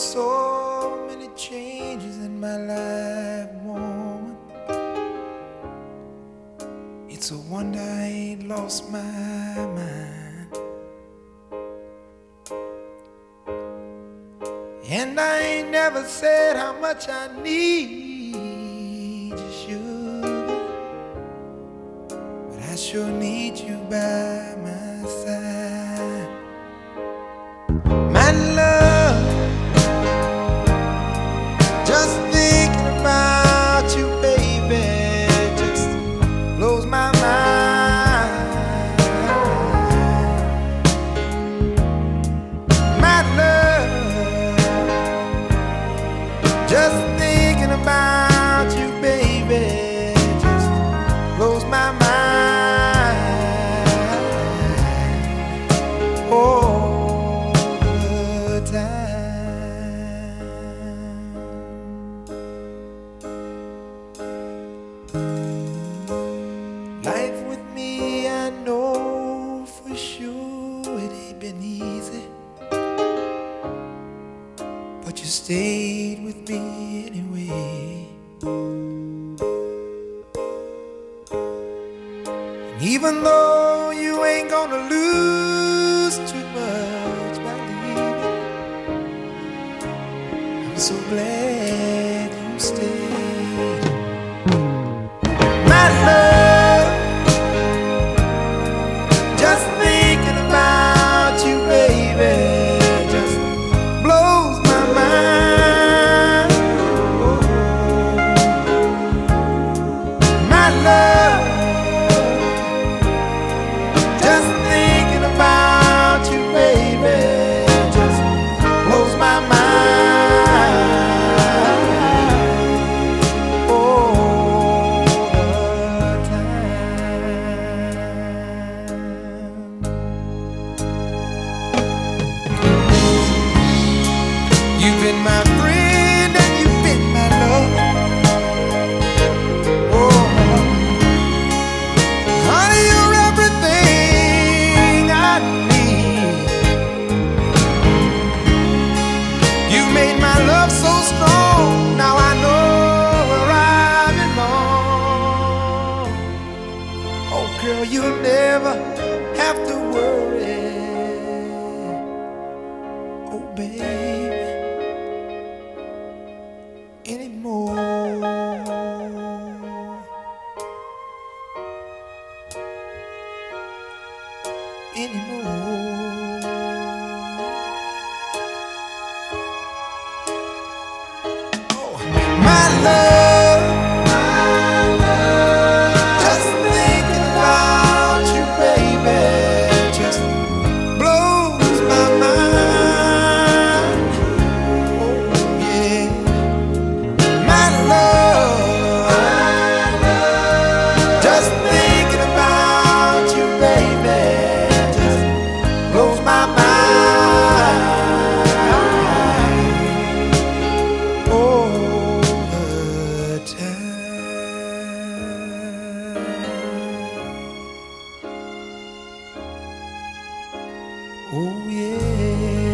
so many changes in my life, woman. It's a wonder I ain't lost my mind. And I ain't never said how much I need you, sugar. But I sure need you by my side. My just thinking about you, baby, just blows my mind. All the time. But you stayed with me anyway. And even though you ain't gonna lose too much by leaving, I'm so glad you stayed. My love, you'll never have to worry. Oh, baby, anymore. Anymore. 午夜。